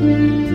Música